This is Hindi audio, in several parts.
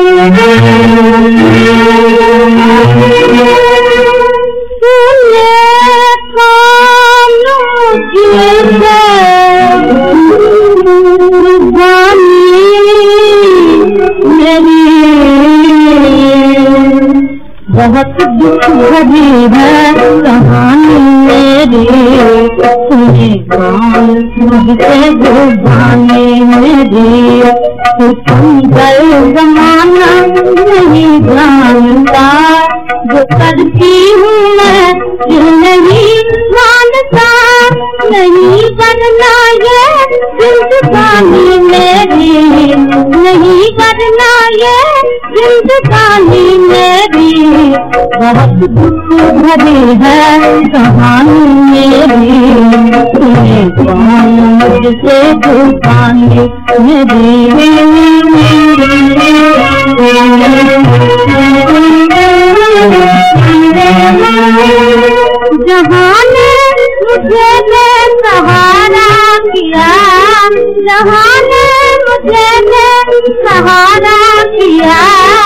Yeah. बहुत दुख भरी है कहानी मेरी। सुने कौन मुझसे जुबानी मेरी। सुंदर जमाना नहीं जानता। जो करती हूँ मैं, दिल नहीं मानता। नहीं करना ये जिंदगानी मेरी। नहीं करना ये जिंदगानी मेरी, बहुत दुख भरी है कहानी मेरी। तुम्हें कौन मुझसे दुकानी मेरी। जहान मुझे सहारा किया, जहान मुझे सहारा किया।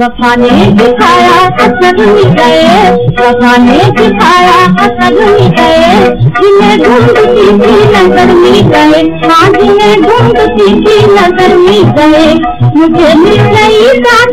वफा ने दिखाया असल में गए, वफा ने दिखाया असल में गए। जिन्हें ढूंढती थी, नज़र में गए। हाँ जिन्हें ढूंढती थी, नज़र में गए। मुझे मिल गई साथ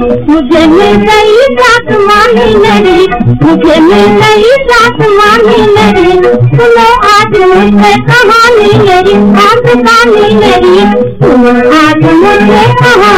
मुझे मिल गई साथ मानी मेरी, मुझे मिल गई साथ मानी मेरी। सुनो आज मुझे कहानी मेरी, आज कहानी मेरी। सुनो आज मुझे कहानी